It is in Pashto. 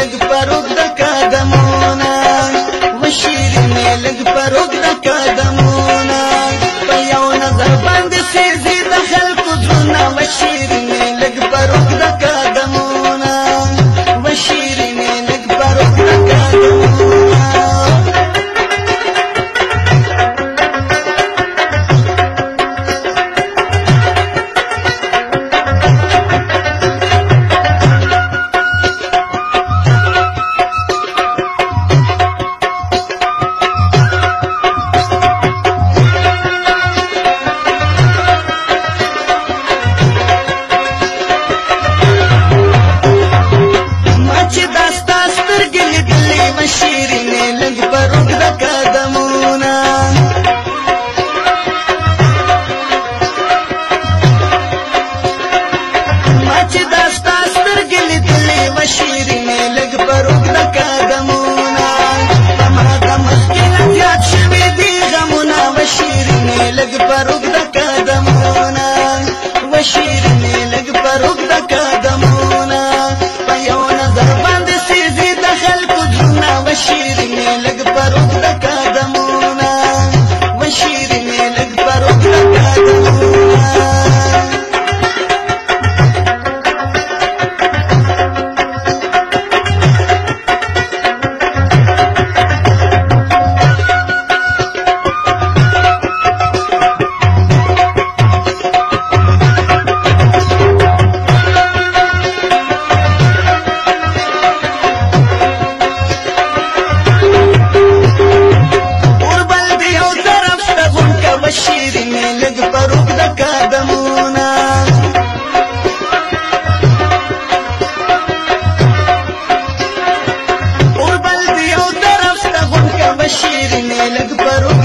अलग पर लग पर उगदा شیرینی لګ پروګ د قدمونه اور بل دی یو طرف ته غونکه بشیرینی لګ پروګ